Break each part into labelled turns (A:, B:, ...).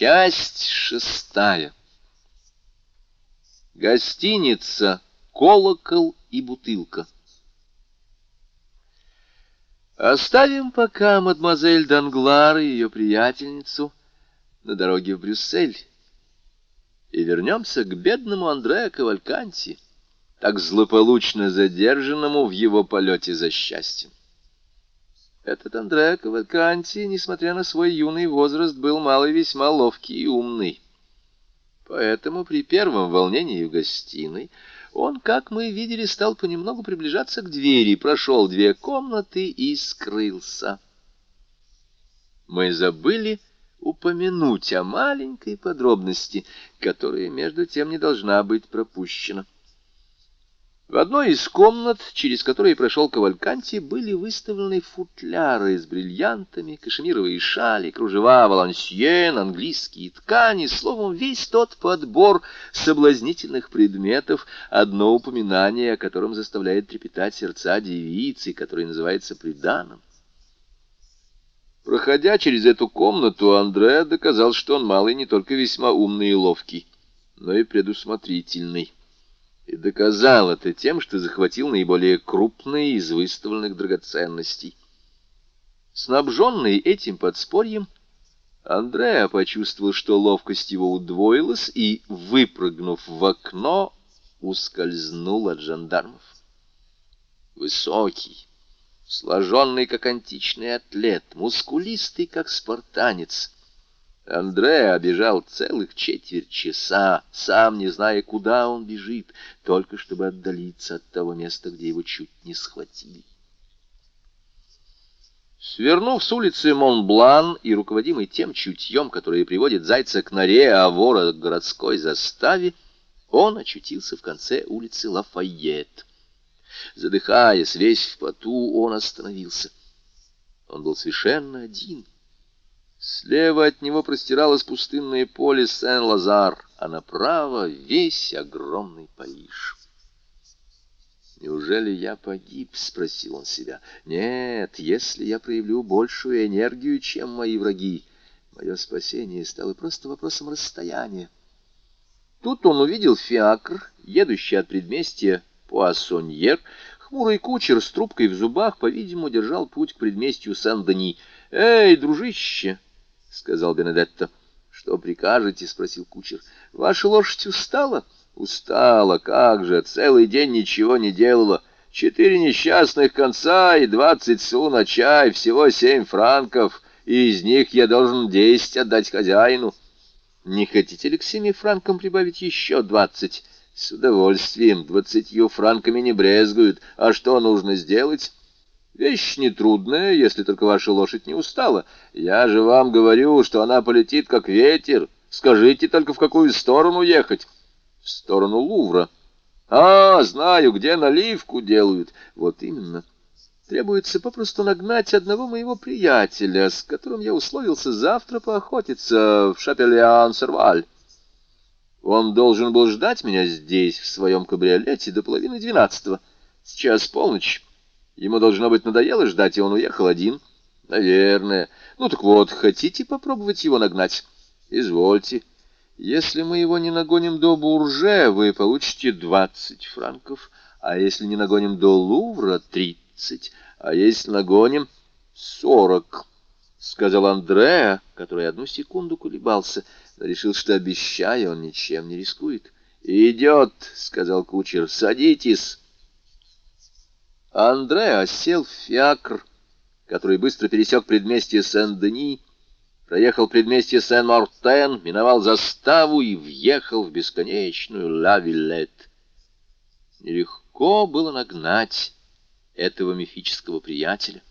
A: Часть шестая. Гостиница «Колокол и бутылка». Оставим пока мадемуазель Данглар и ее приятельницу на дороге в Брюссель и вернемся к бедному Андреа Кавальканти, так злополучно задержанному в его полете за счастьем. Этот Андреа Кавальканти, несмотря на свой юный возраст, был малый весьма ловкий и умный. Поэтому при первом волнении в гостиной он, как мы видели, стал понемногу приближаться к двери, прошел две комнаты и скрылся. Мы забыли упомянуть о маленькой подробности, которая, между тем, не должна быть пропущена. В одной из комнат, через которые прошел Кавальканти, были выставлены футляры с бриллиантами, кашемировые шали, кружева, валансьен, английские ткани, словом, весь тот подбор соблазнительных предметов, одно упоминание о котором заставляет трепетать сердца девицы, который называется приданым. Проходя через эту комнату, Андре доказал, что он малый не только весьма умный и ловкий, но и предусмотрительный и доказал это тем, что захватил наиболее крупные из выставленных драгоценностей. Снабженный этим подспорьем, Андреа почувствовал, что ловкость его удвоилась, и, выпрыгнув в окно, ускользнул от жандармов. Высокий, сложенный, как античный атлет, мускулистый, как спартанец — Андре обежал целых четверть часа, сам не зная, куда он бежит, только чтобы отдалиться от того места, где его чуть не схватили. Свернув с улицы Монблан и руководимый тем чутьем, которое приводит зайца к норе, а вора к городской заставе, он очутился в конце улицы Лафайет. Задыхаясь, весь в поту, он остановился. Он был совершенно один — Слева от него простиралось пустынное поле Сен-Лазар, а направо весь огромный Париж. «Неужели я погиб?» — спросил он себя. «Нет, если я проявлю большую энергию, чем мои враги, мое спасение стало просто вопросом расстояния». Тут он увидел фиакр, едущий от предместья Пуассоньер. Хмурый кучер с трубкой в зубах, по-видимому, держал путь к предместью Сан-Дени. «Эй, дружище!» — сказал Бенедетто. — Что прикажете? — спросил кучер. — Ваша лошадь устала? — Устала, как же, целый день ничего не делала. Четыре несчастных конца и двадцать су на чай, всего семь франков, и из них я должен десять отдать хозяину. Не хотите ли к семи франкам прибавить еще двадцать? С удовольствием, двадцатью франками не брезгуют. А что нужно сделать? Вещь нетрудная, если только ваша лошадь не устала. Я же вам говорю, что она полетит как ветер. Скажите только, в какую сторону ехать. В сторону Лувра. А, знаю, где наливку делают. Вот именно. Требуется попросту нагнать одного моего приятеля, с которым я условился завтра поохотиться в Шапельян-Серваль. Он должен был ждать меня здесь, в своем кабриолете, до половины двенадцатого. Сейчас полночь. Ему, должно быть, надоело ждать, и он уехал один. Наверное. Ну так вот, хотите попробовать его нагнать? Извольте. Если мы его не нагоним до Бурже, вы получите двадцать франков, а если не нагоним до Лувра — тридцать, а если нагоним — сорок, — сказал Андреа, который одну секунду колебался, но решил, что, обещая, он ничем не рискует. «Идет», — сказал кучер, — «садитесь». Андреа сел в фиакр, который быстро пересек предместье Сен-Дени, проехал предместье Сен-Мортен, миновал заставу и въехал в бесконечную Ла-Виллет. Нелегко было нагнать этого мифического приятеля.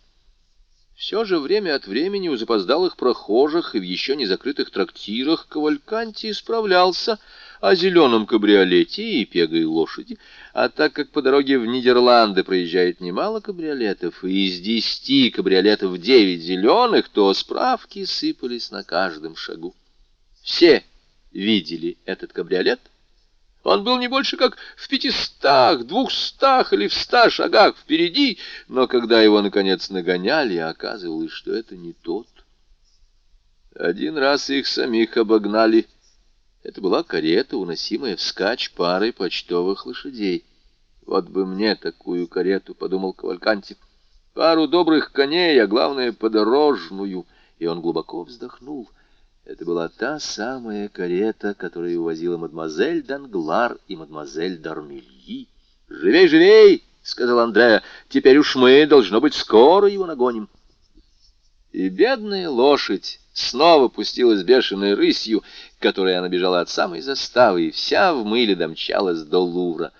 A: Все же время от времени у запоздалых прохожих и в еще не закрытых трактирах Кавальканти справлялся о зеленом кабриолете и пегой лошади, а так как по дороге в Нидерланды проезжает немало кабриолетов, и из десяти кабриолетов девять зеленых, то справки сыпались на каждом шагу. Все видели этот кабриолет. Он был не больше как в пятистах, двухстах или в ста шагах впереди, но когда его, наконец, нагоняли, оказывалось, что это не тот. Один раз их самих обогнали. Это была карета, уносимая вскачь парой почтовых лошадей. Вот бы мне такую карету, — подумал Кавальканти. Пару добрых коней, а главное, подорожную. И он глубоко вздохнул. Это была та самая карета, которая увозила мадемуазель Данглар и мадемуазель Дармельи. «Живей, живей!» — сказал Андреа. «Теперь уж мы, должно быть, скоро его нагоним». И бедная лошадь снова пустилась бешеной рысью, которой она бежала от самой заставы, и вся в мыле домчалась до Лувра.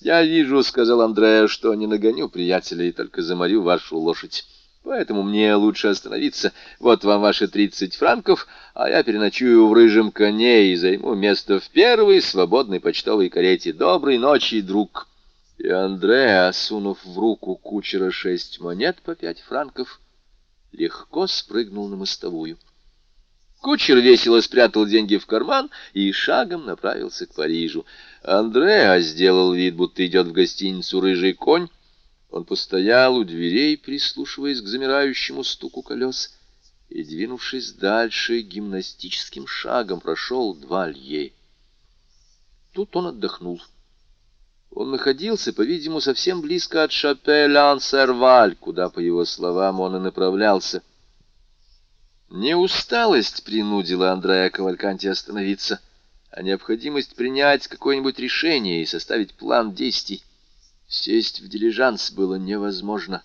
A: «Я вижу, — сказал Андреа, — что не нагоню приятеля и только заморю вашу лошадь. Поэтому мне лучше остановиться. Вот вам ваши тридцать франков, а я переночую в рыжем коне и займу место в первой свободной почтовой карете. Доброй ночи, друг!» И Андреа, сунув в руку кучера шесть монет по пять франков, легко спрыгнул на мостовую. Кучер весело спрятал деньги в карман и шагом направился к Парижу. Андреа сделал вид, будто идет в гостиницу «Рыжий конь». Он постоял у дверей, прислушиваясь к замирающему стуку колес, и, двинувшись дальше, гимнастическим шагом прошел два лье. Тут он отдохнул. Он находился, по-видимому, совсем близко от Шапель-Ан-Серваль, куда, по его словам, он и направлялся. Не усталость принудила Андрея Кавальканти остановиться, а необходимость принять какое-нибудь решение и составить план действий. Сесть в дилижанс было невозможно.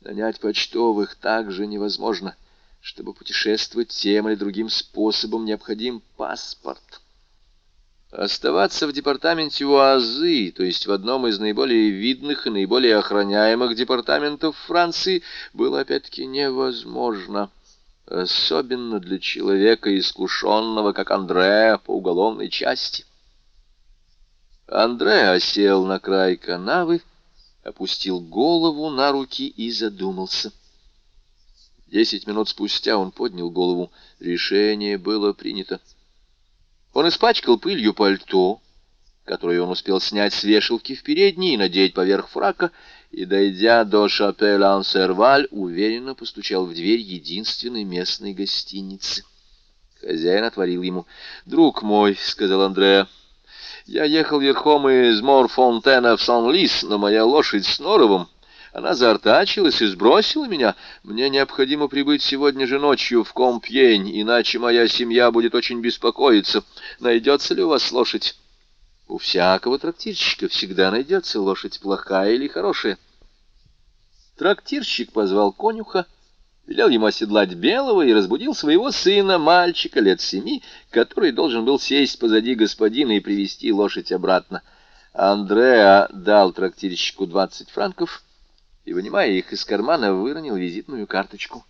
A: Нанять почтовых также невозможно. Чтобы путешествовать тем или другим способом, необходим паспорт. Оставаться в департаменте УАЗы, то есть в одном из наиболее видных и наиболее охраняемых департаментов Франции, было опять-таки невозможно особенно для человека, искушенного, как Андреа, по уголовной части. Андреа сел на край канавы, опустил голову на руки и задумался. Десять минут спустя он поднял голову. Решение было принято. Он испачкал пылью пальто, которое он успел снять с вешалки в передней и надеть поверх фрака, и, дойдя до Шапель-Ансерваль, уверенно постучал в дверь единственной местной гостиницы. Хозяин отворил ему. «Друг мой», — сказал Андреа, — «я ехал верхом из Морфонтена в Сан-Лис, но моя лошадь с Норовым, она заортачилась и сбросила меня. Мне необходимо прибыть сегодня же ночью в Компьень, иначе моя семья будет очень беспокоиться. Найдется ли у вас лошадь?» У всякого трактирщика всегда найдется лошадь плохая или хорошая. Трактирщик позвал конюха, велел ему оседлать белого и разбудил своего сына, мальчика лет семи, который должен был сесть позади господина и привести лошадь обратно. Андреа дал трактирщику двадцать франков и, вынимая их из кармана, выронил визитную карточку.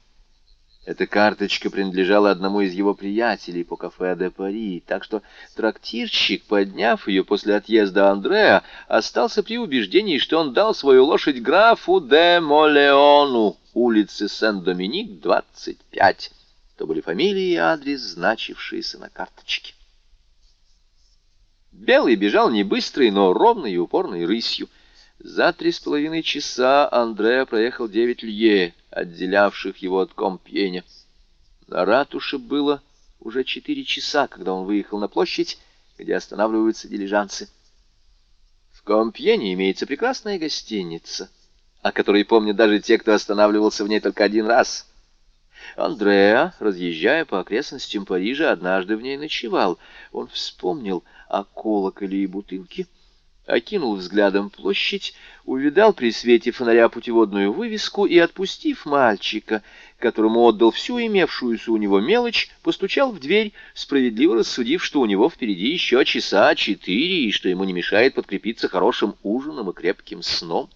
A: Эта карточка принадлежала одному из его приятелей по кафе де Пари, так что трактирщик, подняв ее после отъезда Андреа, остался при убеждении, что он дал свою лошадь графу де Молеону, улице Сен-Доминик, 25. То были фамилии и адрес, значившиеся на карточке. Белый бежал не быстрой, но ровной и упорной рысью. За три с половиной часа Андреа проехал девять лье, отделявших его от Компьеня. На ратуше было уже четыре часа, когда он выехал на площадь, где останавливаются дилижансы. В Компьене имеется прекрасная гостиница, о которой помнят даже те, кто останавливался в ней только один раз. Андреа, разъезжая по окрестностям Парижа, однажды в ней ночевал. Он вспомнил о колоколе и бутылке, окинул взглядом площадь, увидал при свете фонаря путеводную вывеску и, отпустив мальчика, которому отдал всю имевшуюся у него мелочь, постучал в дверь, справедливо рассудив, что у него впереди еще часа четыре и что ему не мешает подкрепиться хорошим ужином и крепким сном.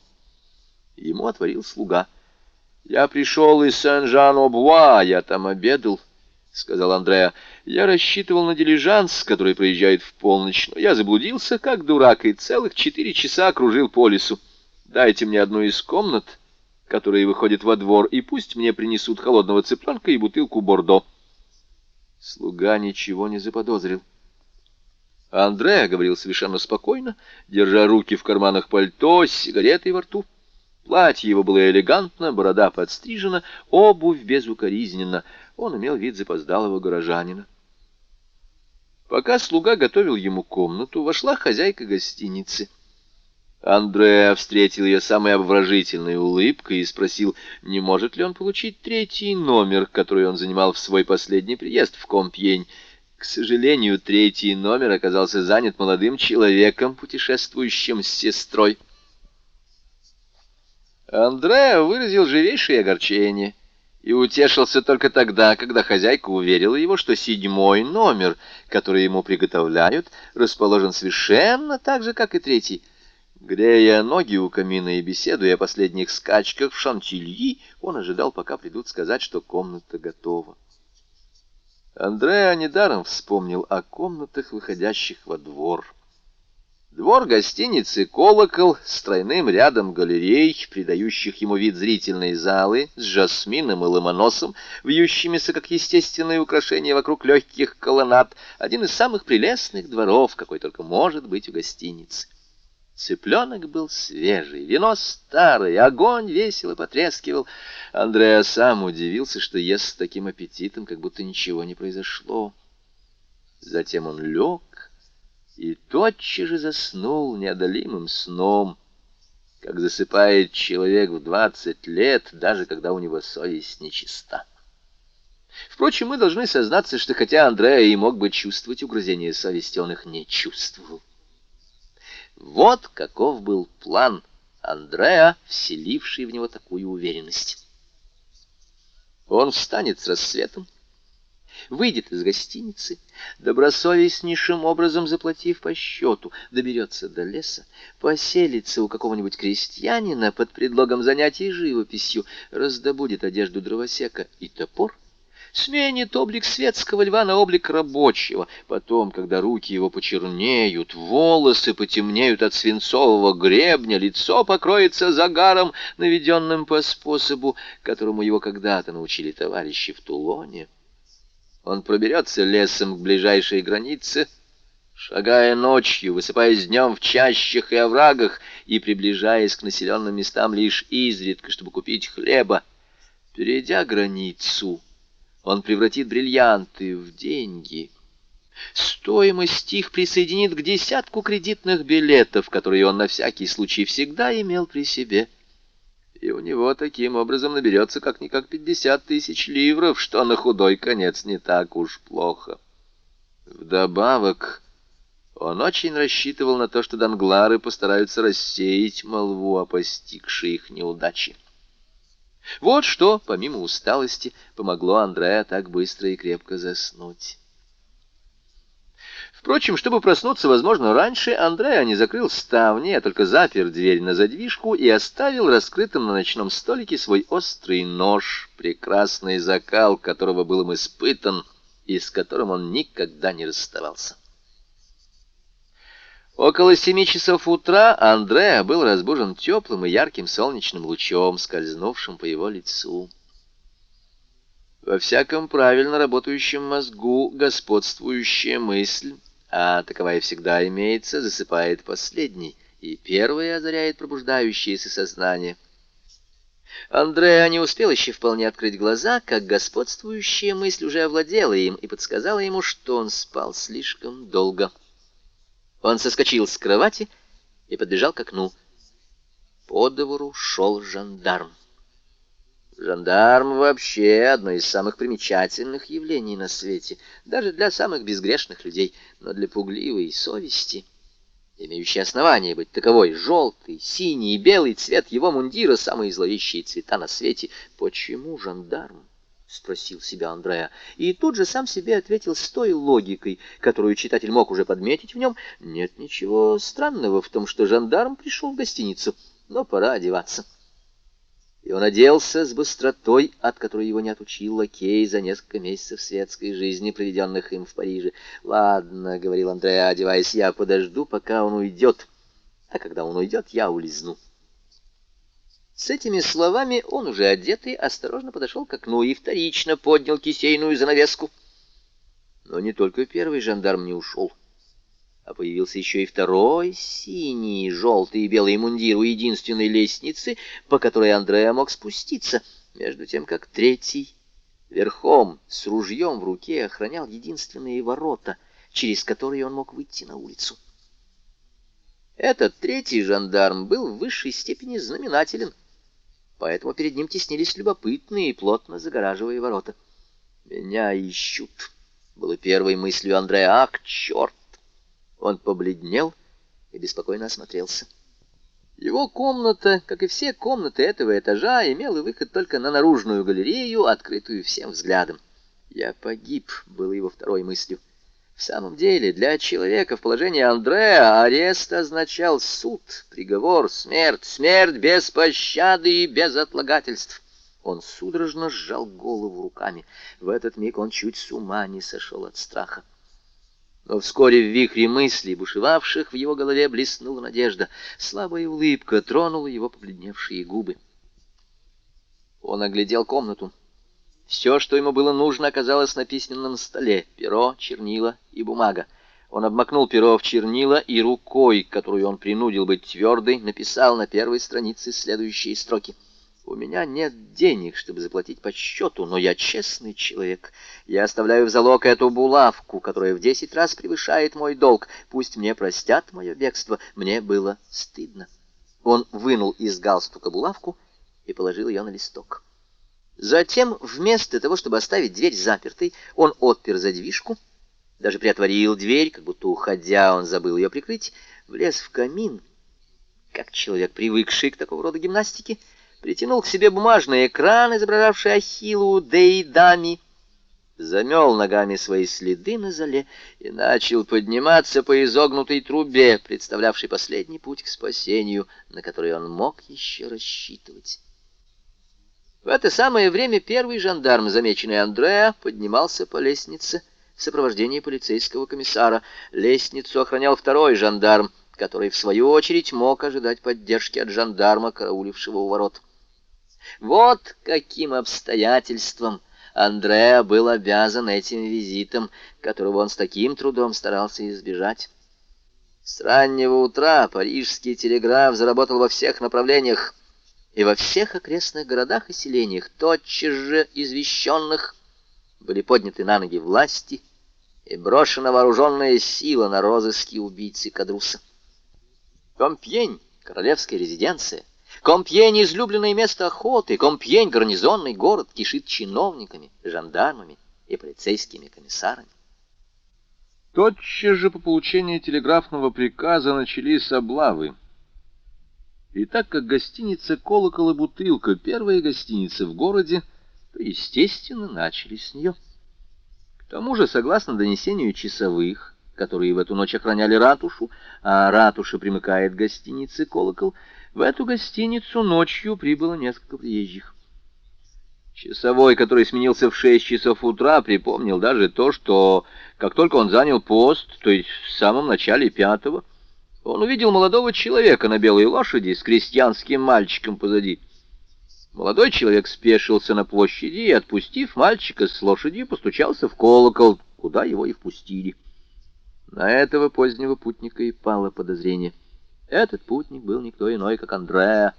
A: Ему отворил слуга. «Я пришел из Сен-Жан-Обуа, я там обедал». — сказал Андреа. — Я рассчитывал на дилижанс, который проезжает в полночь, но я заблудился, как дурак, и целых четыре часа кружил по лесу. Дайте мне одну из комнат, которая выходит во двор, и пусть мне принесут холодного цыпленка и бутылку бордо. Слуга ничего не заподозрил. Андреа говорил совершенно спокойно, держа руки в карманах пальто сигаретой во рту. Платье его было элегантно, борода подстрижена, обувь безукоризненно. он имел вид запоздалого горожанина. Пока слуга готовил ему комнату, вошла хозяйка гостиницы. Андреа встретил ее самой обворожительной улыбкой и спросил, не может ли он получить третий номер, который он занимал в свой последний приезд в Компьень. К сожалению, третий номер оказался занят молодым человеком, путешествующим с сестрой. Андреа выразил живейшее огорчение и утешился только тогда, когда хозяйка уверила его, что седьмой номер, который ему приготовляют, расположен совершенно так же, как и третий. Грея ноги у камина и беседуя о последних скачках в Шантильи, он ожидал, пока придут сказать, что комната готова. Андреа недаром вспомнил о комнатах, выходящих во двор. Двор гостиницы «Колокол» с тройным рядом галерей, придающих ему вид зрительной залы, с жасмином и ломоносом, вьющимися как естественные украшения вокруг легких колоннад, один из самых прелестных дворов, какой только может быть у гостиницы. Цыпленок был свежий, вино старое, огонь весело потрескивал. Андреа сам удивился, что ест с таким аппетитом, как будто ничего не произошло. Затем он лег и тотчас же заснул неодолимым сном, как засыпает человек в двадцать лет, даже когда у него совесть нечиста. Впрочем, мы должны сознаться, что хотя Андреа и мог бы чувствовать угрызения совести, он их не чувствовал. Вот каков был план Андреа, вселивший в него такую уверенность. Он встанет с рассветом, выйдет из гостиницы, добросовестнейшим образом заплатив по счету, доберется до леса, поселится у какого-нибудь крестьянина под предлогом занятий живописью, раздобудет одежду дровосека и топор, сменит облик светского льва на облик рабочего. Потом, когда руки его почернеют, волосы потемнеют от свинцового гребня, лицо покроется загаром, наведенным по способу, которому его когда-то научили товарищи в Тулоне. Он проберется лесом к ближайшей границе, шагая ночью, высыпаясь днем в чащах и оврагах и приближаясь к населенным местам лишь изредка, чтобы купить хлеба. Перейдя границу, он превратит бриллианты в деньги. Стоимость их присоединит к десятку кредитных билетов, которые он на всякий случай всегда имел при себе. И у него таким образом наберется как-никак пятьдесят тысяч ливров, что на худой конец не так уж плохо. Вдобавок, он очень рассчитывал на то, что данглары постараются рассеять молву о постигшей их неудаче. Вот что, помимо усталости, помогло Андреа так быстро и крепко заснуть. Впрочем, чтобы проснуться, возможно, раньше, Андреа не закрыл ставни, а только запер дверь на задвижку и оставил раскрытым на ночном столике свой острый нож, прекрасный закал которого был им испытан и с которым он никогда не расставался. Около семи часов утра Андреа был разбужен теплым и ярким солнечным лучом, скользнувшим по его лицу. Во всяком правильно работающем мозгу господствующая мысль, а таковая всегда имеется, засыпает последний, и первая озаряет пробуждающееся сознание. Андреа не успел еще вполне открыть глаза, как господствующая мысль уже овладела им и подсказала ему, что он спал слишком долго. Он соскочил с кровати и подбежал к окну. По двору шел жандарм. Жандарм вообще одно из самых примечательных явлений на свете, даже для самых безгрешных людей, но для пугливой совести, имеющей основания быть таковой, желтый, синий и белый цвет его мундира, самые зловещие цвета на свете. Почему жандарм? — спросил себя Андреа, и тут же сам себе ответил с той логикой, которую читатель мог уже подметить в нем. Нет ничего странного в том, что жандарм пришел в гостиницу, но пора одеваться. И он оделся с быстротой, от которой его не отучил лакей за несколько месяцев светской жизни, проведенных им в Париже. «Ладно», — говорил Андреа, одеваясь, — «я подожду, пока он уйдет, а когда он уйдет, я улизну». С этими словами он, уже одетый, осторожно подошел к окну и вторично поднял кисейную занавеску. Но не только первый жандарм не ушел, а появился еще и второй синий, желтый и белый мундир у единственной лестницы, по которой Андреа мог спуститься, между тем как третий верхом, с ружьем в руке, охранял единственные ворота, через которые он мог выйти на улицу. Этот третий жандарм был в высшей степени знаменателен, поэтому перед ним теснились любопытные, плотно загораживая ворота. «Меня ищут», — было первой мыслью Андрея. «Ах, черт!» Он побледнел и беспокойно осмотрелся. Его комната, как и все комнаты этого этажа, имела выход только на наружную галерею, открытую всем взглядом. «Я погиб», — было его второй мыслью. В самом деле, для человека в положении Андреа арест означал суд, приговор, смерть, смерть без пощады и без отлагательств. Он судорожно сжал голову руками. В этот миг он чуть с ума не сошел от страха. Но вскоре в вихре мыслей, бушевавших в его голове, блеснула надежда. Слабая улыбка тронула его побледневшие губы. Он оглядел комнату. Все, что ему было нужно, оказалось на письменном столе. Перо, чернила и бумага. Он обмакнул перо в чернила и рукой, которую он принудил быть твердой, написал на первой странице следующие строки. «У меня нет денег, чтобы заплатить по счету, но я честный человек. Я оставляю в залог эту булавку, которая в десять раз превышает мой долг. Пусть мне простят мое бегство. Мне было стыдно». Он вынул из галстука булавку и положил ее на листок. Затем, вместо того, чтобы оставить дверь запертой, он отпер задвижку, даже приотворил дверь, как будто уходя он забыл ее прикрыть, влез в камин, как человек, привыкший к такого рода гимнастике, притянул к себе бумажный экран, изображавший Ахиллу Дейдами, замел ногами свои следы на зале и начал подниматься по изогнутой трубе, представлявшей последний путь к спасению, на который он мог еще рассчитывать. В это самое время первый жандарм, замеченный Андреа, поднимался по лестнице в сопровождении полицейского комиссара. Лестницу охранял второй жандарм, который, в свою очередь, мог ожидать поддержки от жандарма, караулившего у ворот. Вот каким обстоятельством Андреа был обязан этим визитом, которого он с таким трудом старался избежать. С раннего утра парижский телеграф заработал во всех направлениях, и во всех окрестных городах и селениях, тотчас же извещенных, были подняты на ноги власти и брошена вооруженная сила на розыски убийцы Кадруса. Компьень — королевская резиденция, Компьень — излюбленное место охоты, Компьень — гарнизонный город, кишит чиновниками, жандармами и полицейскими комиссарами.
B: Тотчас же по получении телеграфного приказа начались облавы. И так как гостиница «Колокол и бутылка» — первая гостиница в городе, то, естественно, начали с нее. К тому же, согласно донесению часовых, которые в эту ночь охраняли ратушу, а ратуша примыкает к гостинице «Колокол», в эту гостиницу ночью прибыло несколько приезжих. Часовой, который сменился в шесть часов утра, припомнил даже то, что, как только он занял пост, то есть в самом начале пятого, он увидел молодого человека на белой лошади с крестьянским мальчиком позади. Молодой человек спешился на площади и, отпустив мальчика с лошади, постучался в колокол, куда его и впустили. На этого позднего путника и пало подозрение. Этот путник был никто иной, как Андреа.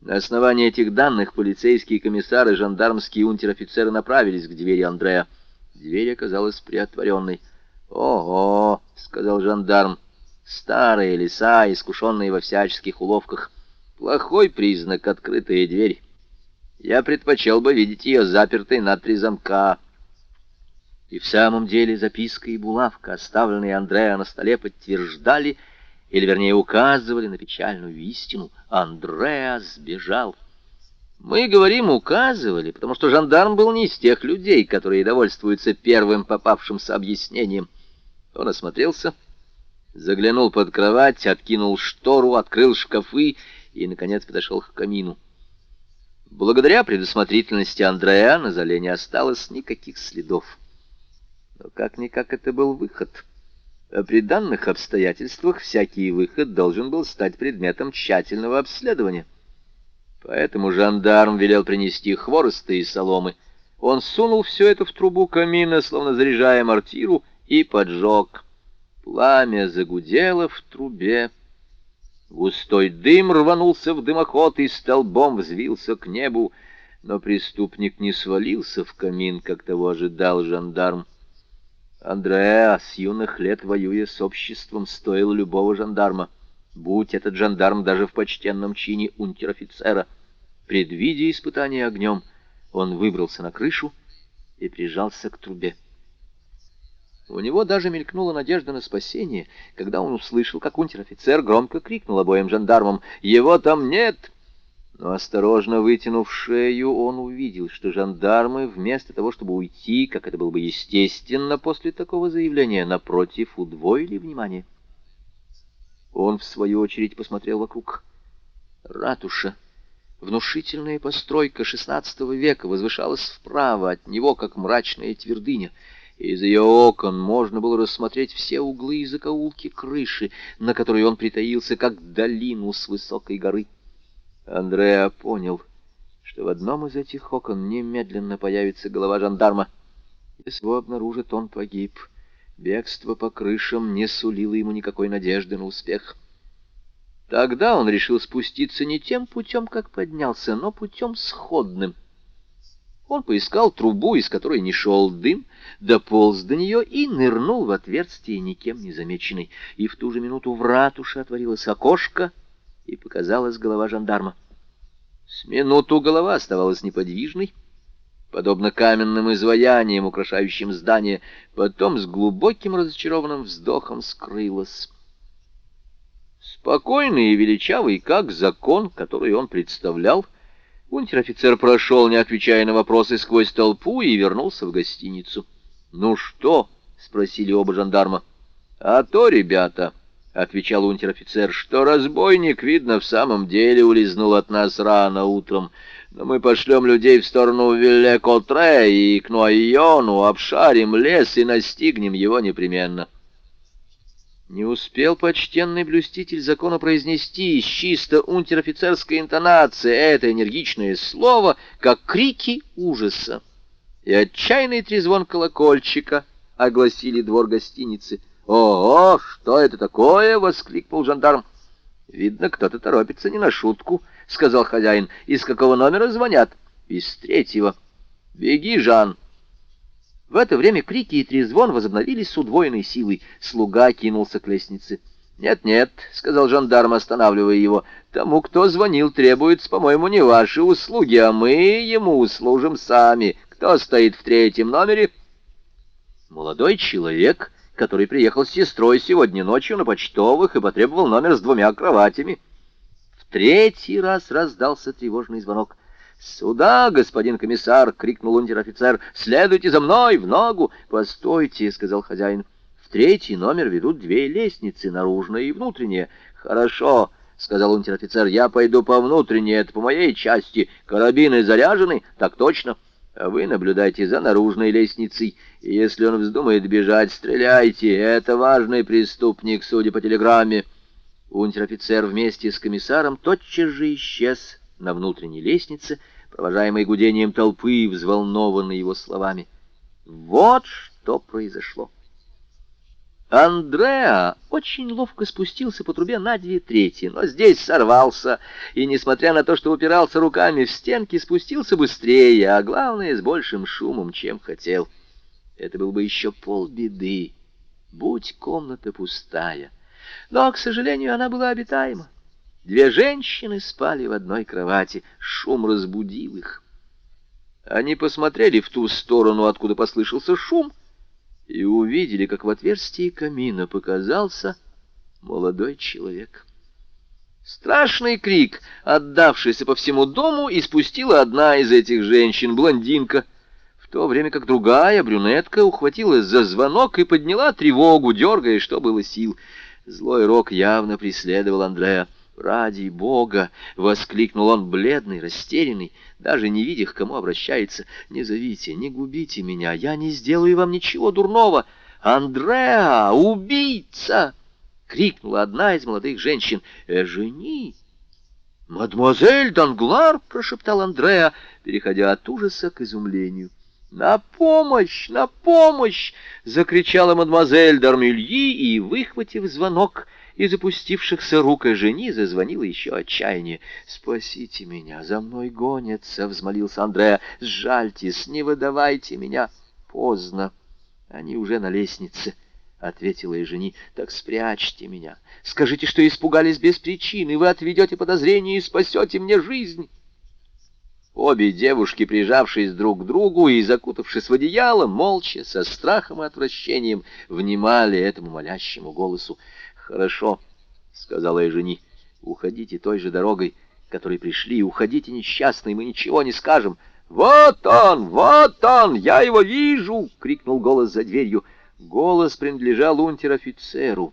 B: На основании этих данных полицейские комиссары жандармские унтер-офицеры направились к двери Андреа. Дверь оказалась приотворенной. «Ого!» — сказал жандарм. Старые леса, искушенные во всяческих уловках. Плохой признак — открытая дверь. Я предпочел бы видеть ее запертой на три замка. И в самом деле записка и булавка, оставленные Андреа на столе, подтверждали, или вернее указывали на печальную истину. Андреа сбежал. Мы говорим «указывали», потому что жандарм был не из тех людей, которые довольствуются первым попавшимся объяснением. Он осмотрелся заглянул под кровать, откинул штору, открыл шкафы и, наконец, подошел к камину. Благодаря предусмотрительности Андрея на зале не осталось никаких следов. Но как-никак это был выход. При данных обстоятельствах всякий выход должен был стать предметом тщательного обследования. Поэтому жандарм велел принести хвороста и соломы. Он сунул все это в трубу камина, словно заряжая мортиру, и поджег. Пламя загудело в трубе. Густой дым рванулся в дымоход и столбом взвился к небу. Но преступник не свалился в камин, как того ожидал жандарм. Андреа с юных лет, воюя с обществом, стоил любого жандарма, будь этот жандарм даже в почтенном чине унтер-офицера. Предвидя испытание огнем, он выбрался на крышу и прижался к трубе. У него даже мелькнула надежда на спасение, когда он услышал, как унтер-офицер громко крикнул обоим жандармам «Его там нет!» Но осторожно вытянув шею, он увидел, что жандармы, вместо того, чтобы уйти, как это было бы естественно после такого заявления, напротив, удвоили внимание. Он, в свою очередь, посмотрел вокруг. Ратуша, внушительная постройка XVI века, возвышалась вправо от него, как мрачная твердыня. Из ее окон можно было рассмотреть все углы и закоулки крыши, на которой он притаился, как долину с высокой горы. Андреа понял, что в одном из этих окон немедленно появится голова жандарма. Если его обнаружит, он погиб. Бегство по крышам не сулило ему никакой надежды на успех. Тогда он решил спуститься не тем путем, как поднялся, но путем сходным. Он поискал трубу, из которой не шел дым, дополз до нее и нырнул в отверстие, никем не замеченный. И в ту же минуту в ратуше отворилось окошко — и показалась голова жандарма. С минуту голова оставалась неподвижной, подобно каменным изваяниям, украшающим здание, потом с глубоким разочарованным вздохом скрылась. Спокойный и величавый, как закон, который он представлял, унтер-офицер прошел, не отвечая на вопросы, сквозь толпу и вернулся в гостиницу. «Ну что?» — спросили оба жандарма. «А то, ребята...» — отвечал унтер-офицер, — что разбойник, видно, в самом деле улизнул от нас рано утром. Но мы пошлем людей в сторону Вилле-Котре и к Нуайону, обшарим лес и настигнем его непременно. Не успел почтенный блюститель закона произнести с чисто унтер-офицерской интонацией это энергичное слово, как крики ужаса. И отчаянный трезвон колокольчика огласили двор гостиницы — «Ого, что это такое?» — воскликнул жандарм. «Видно, кто-то торопится не на шутку», — сказал хозяин. «Из какого номера звонят?» «Из третьего». «Беги, Жан». В это время крики и трезвон возобновились с удвоенной силой. Слуга кинулся к лестнице. «Нет-нет», — сказал жандарм, останавливая его, — «тому, кто звонил, требуется, по-моему, не ваши услуги, а мы ему услужим сами. Кто стоит в третьем номере?» «Молодой человек», который приехал с сестрой сегодня ночью на почтовых и потребовал номер с двумя кроватями. В третий раз раздался тревожный звонок. «Сюда, господин комиссар!» — крикнул унтер-офицер. «Следуйте за мной, в ногу!» «Постойте!» — сказал хозяин. «В третий номер ведут две лестницы, наружная и внутренняя». «Хорошо!» — сказал унтер-офицер. «Я пойду по внутренней, это по моей части. Карабины заряжены?» «Так точно!» А вы наблюдайте за наружной лестницей, и если он вздумает бежать, стреляйте. Это важный преступник, судя по телеграмме». Унтер-офицер вместе с комиссаром тотчас же исчез на внутренней лестнице, провожаемый гудением толпы взволнованный его словами. Вот что произошло. Андреа очень ловко спустился по трубе на две трети, но здесь сорвался, и, несмотря на то, что упирался руками в стенки, спустился быстрее, а главное, с большим шумом, чем хотел. Это был бы еще полбеды, будь комната пустая. Но, к сожалению, она была обитаема. Две женщины спали в одной кровати, шум разбудил их. Они посмотрели в ту сторону, откуда послышался шум, — и увидели, как в отверстии камина показался молодой человек. Страшный крик, отдавшийся по всему дому, испустила одна из этих женщин, блондинка, в то время как другая, брюнетка, ухватилась за звонок и подняла тревогу, дергая, что было сил. Злой рок явно преследовал Андрея. «Ради Бога!» — воскликнул он, бледный, растерянный, даже не видя, к кому обращается. «Не зовите, не губите меня, я не сделаю вам ничего дурного!» «Андреа! Убийца!» — крикнула одна из молодых женщин. «Эжени!» «Мадемуазель Данглар!» — прошептал Андреа, переходя от ужаса к изумлению. «На помощь! На помощь!» — закричала мадемуазель Дармюльи и, выхватив звонок,
A: и жени зазвонило еще отчаяние. «Спасите меня, за мной гонятся!» — взмолился Андреа. «Сжальтесь, не выдавайте меня!» «Поздно, они уже на лестнице!» — ответила жени. «Так спрячьте меня! Скажите, что испугались без причины, вы отведете подозрение и спасете мне жизнь!» Обе девушки, прижавшись друг к другу и закутавшись в одеяло, молча, со страхом и отвращением, внимали этому молящему голосу. «Хорошо», — сказала я жени, — «уходите той же дорогой, которой пришли, уходите несчастный, мы ничего не скажем». «Вот он! Вот он! Я его вижу!» — крикнул голос за дверью. Голос принадлежал унтер-офицеру,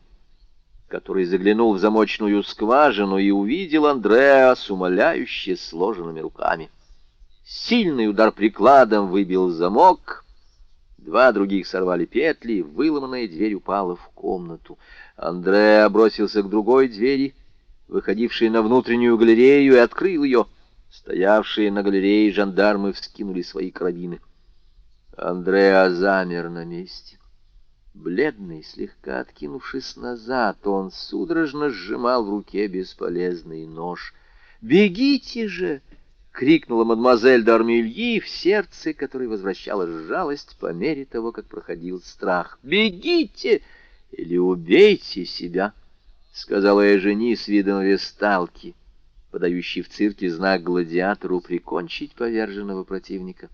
A: который заглянул в замочную скважину и увидел Андреа с умоляюще сложенными руками. Сильный удар прикладом выбил замок. Два других сорвали петли, выломанная дверь упала в комнату. Андреа бросился к другой двери, выходившей на внутреннюю галерею, и открыл ее. Стоявшие на галерее жандармы вскинули свои карабины. Андреа замер на месте. Бледный, слегка откинувшись назад, он судорожно сжимал в руке бесполезный нож. «Бегите же!» — крикнула мадемуазель Д'Армильи, в сердце которой возвращалась жалость по мере того, как проходил страх. «Бегите или убейте себя!» — сказала Эжени с видом весталки, подающий в цирке знак гладиатору прикончить поверженного противника.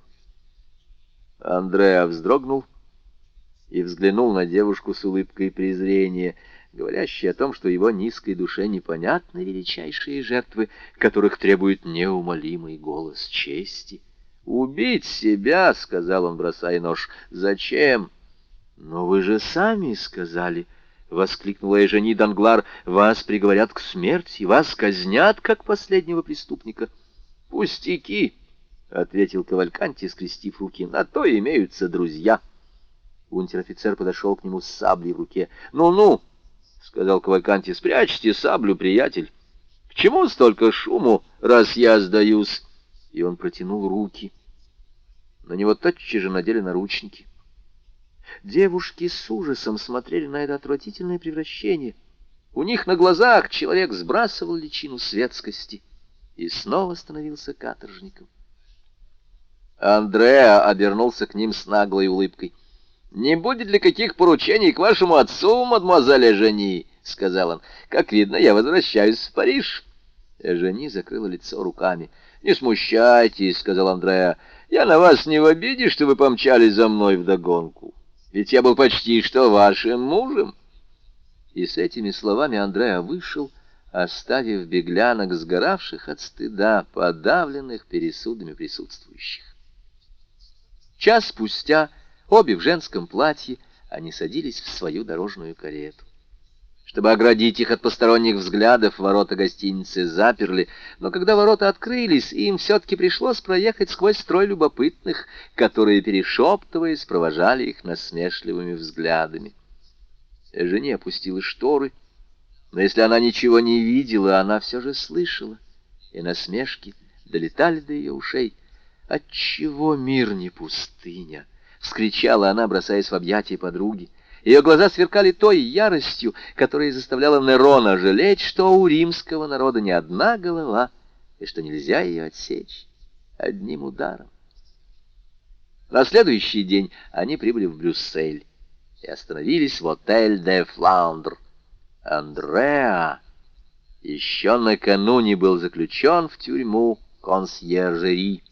A: Андреа вздрогнул и взглянул на девушку с улыбкой презрения — говорящий о том, что его низкой душе непонятны величайшие жертвы, которых требует неумолимый голос чести. «Убить себя!» — сказал он, бросая нож. «Зачем?» «Но вы же сами сказали!» — воскликнула Эжени Данглар. «Вас приговорят к смерти, вас казнят, как последнего преступника». «Пустяки!» — ответил Кавальканти, скрестив руки. «На то имеются друзья». Унтер-офицер подошел к нему с саблей в руке. «Ну-ну!» — сказал Кавальканти, — спрячьте саблю, приятель. К чему столько шуму, раз я сдаюсь? И он протянул руки. На него тотчас же надели наручники. Девушки с ужасом смотрели на это отвратительное превращение. У них на глазах человек сбрасывал личину светскости и снова становился каторжником. Андреа обернулся к ним с наглой улыбкой. «Не будет ли каких поручений к вашему отцу, мадемуазель Жени?» — сказал он. «Как видно, я возвращаюсь в Париж». Жени закрыла лицо руками. «Не смущайтесь», — сказал Андреа. «Я на вас не в обиде, что вы помчались за мной вдогонку. Ведь я был почти что вашим мужем». И с этими словами Андреа вышел, оставив беглянок, сгоравших от стыда, подавленных пересудами присутствующих. Час спустя... Обе в женском платье, они садились в свою дорожную карету. Чтобы оградить их от посторонних взглядов, ворота гостиницы заперли, но когда ворота открылись, им все-таки пришлось проехать сквозь строй любопытных, которые, перешептываясь, провожали их насмешливыми взглядами. Жене опустила шторы, но если она ничего не видела, она все же слышала, и насмешки долетали до ее ушей. Отчего мир не пустыня? — вскричала она, бросаясь в объятия подруги. Ее глаза сверкали той яростью, которая заставляла Нерона жалеть, что у римского народа не одна голова, и что нельзя ее отсечь одним ударом. На следующий день они прибыли в Брюссель и остановились в отель де Фландр. Андреа еще накануне был заключен в тюрьму консьержери.